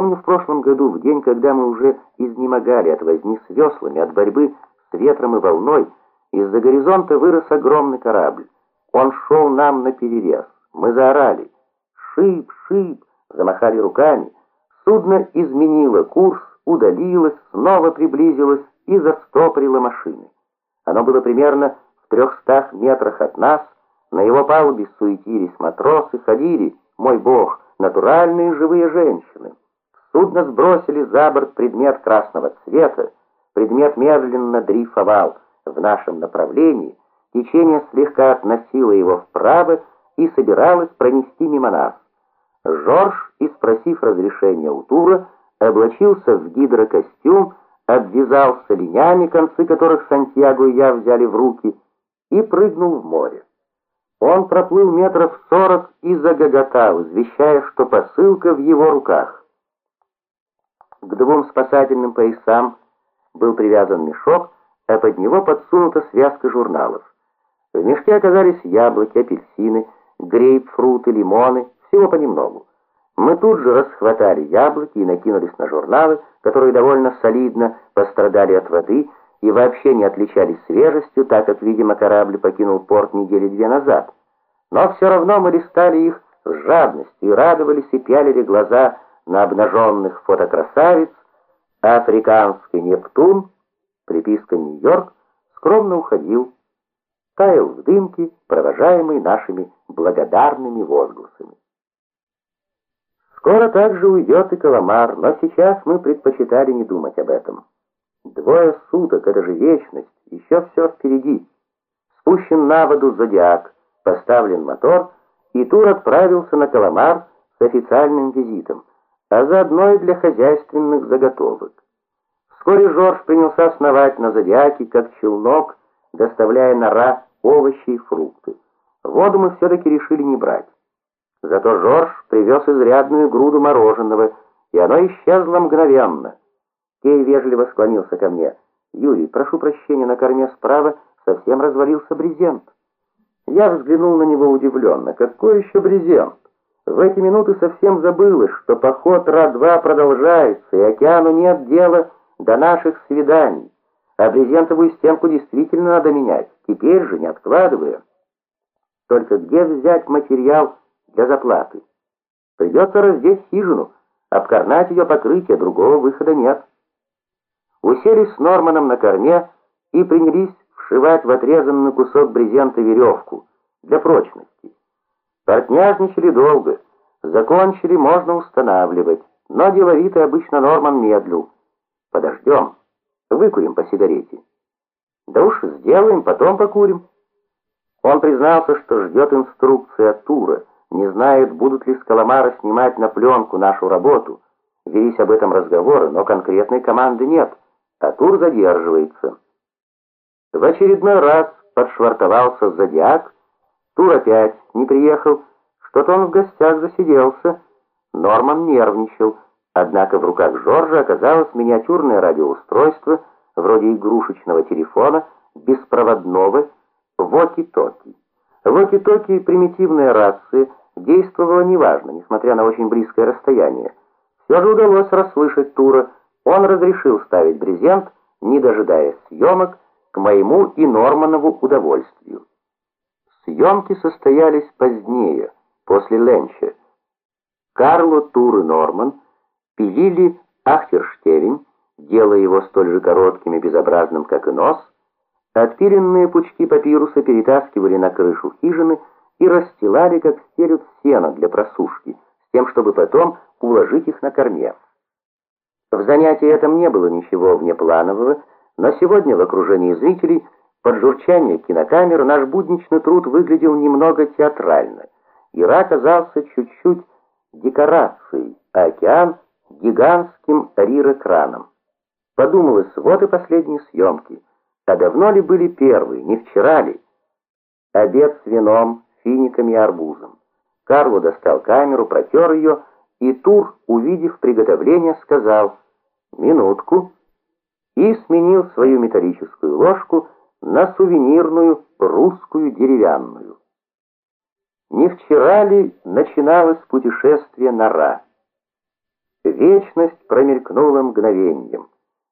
Помню, в прошлом году, в день, когда мы уже изнемогали от возни с веслами, от борьбы с ветром и волной, из-за горизонта вырос огромный корабль. Он шел нам на перерез. Мы заорали. «Шип! Шип!» Замахали руками. Судно изменило курс, удалилось, снова приблизилось и застопорило машины. Оно было примерно в трехстах метрах от нас. На его палубе суетились матросы, ходили, мой бог, натуральные живые женщины. Судно сбросили за борт предмет красного цвета, предмет медленно дрейфовал в нашем направлении, течение слегка относило его вправо и собиралось пронести мимо нас. Жорж, и спросив разрешения у Тура, облачился в гидрокостюм, обвязался линями, концы которых Сантьяго и я взяли в руки, и прыгнул в море. Он проплыл метров сорок и загоготал, извещая, что посылка в его руках. К двум спасательным поясам был привязан мешок, а под него подсунута связка журналов. В мешке оказались яблоки, апельсины, грейпфруты, лимоны, всего понемногу. Мы тут же расхватали яблоки и накинулись на журналы, которые довольно солидно пострадали от воды и вообще не отличались свежестью, так как, видимо, корабль покинул порт недели две назад. Но все равно мы листали их с жадностью и радовались и пялили глаза на обнаженных фотокрасавиц, африканский Нептун, приписка Нью-Йорк, скромно уходил, таял в дымке, провожаемый нашими благодарными возгласами. Скоро также уйдет и Каламар, но сейчас мы предпочитали не думать об этом. Двое суток, это же вечность, еще все впереди. Спущен на воду зодиак, поставлен мотор, и Тур отправился на Каламар с официальным визитом, а заодно и для хозяйственных заготовок. Вскоре Жорж принялся сновать на зодиаке, как челнок, доставляя нора овощи и фрукты. Воду мы все-таки решили не брать. Зато Жорж привез изрядную груду мороженого, и оно исчезло мгновенно. Кей вежливо склонился ко мне. «Юрий, прошу прощения, на корме справа совсем развалился брезент». Я взглянул на него удивленно. «Какой еще брезент?» В эти минуты совсем забылось, что поход Ра-2 продолжается, и океану нет дела до наших свиданий. А брезентовую стенку действительно надо менять, теперь же, не откладывая. Только где взять материал для заплаты. Придется раздеть хижину, обкорнать ее покрытие, другого выхода нет. Уселись с Норманом на корме и принялись вшивать в отрезанный кусок брезента веревку для прочности. Партняжничали долго, закончили, можно устанавливать, но деловитый обычно Норман медлил. Подождем, выкурим по сигарете. Да уж сделаем, потом покурим. Он признался, что ждет инструкции от Тура, не знает, будут ли с Каламара снимать на пленку нашу работу. Велись об этом разговоры, но конкретной команды нет, а тур задерживается. В очередной раз подшвартовался Зодиак, тур опять не приехал, что-то он в гостях засиделся. Норман нервничал, однако в руках Жоржа оказалось миниатюрное радиоустройство, вроде игрушечного телефона, беспроводного, воки-токи. Воки-токи — примитивные рации — действовало неважно, несмотря на очень близкое расстояние. Все же удалось расслышать Тура. Он разрешил ставить брезент, не дожидаясь съемок, к моему и Норманову удовольствию. Съемки состоялись позднее, после ленча. Карло, Тур и Норман пилили ахтерштевень, делая его столь же коротким и безобразным, как и нос. Отпиленные пучки папируса перетаскивали на крышу хижины, и расстилали, как стелют сено для просушки, с тем, чтобы потом уложить их на корме. В занятии этом не было ничего внепланового, но сегодня в окружении зрителей под журчание кинокамер наш будничный труд выглядел немного театрально. Ира оказался чуть-чуть декорацией, а океан — гигантским рир-экраном. Подумалось, вот и последние съемки. А давно ли были первые, не вчера ли? Обед с вином, финиками и арбузом. Карло достал камеру, протер ее, и Тур, увидев приготовление, сказал «Минутку» и сменил свою металлическую ложку на сувенирную русскую деревянную. Не вчера ли начиналось путешествие на Ра? Вечность промелькнула мгновеньем.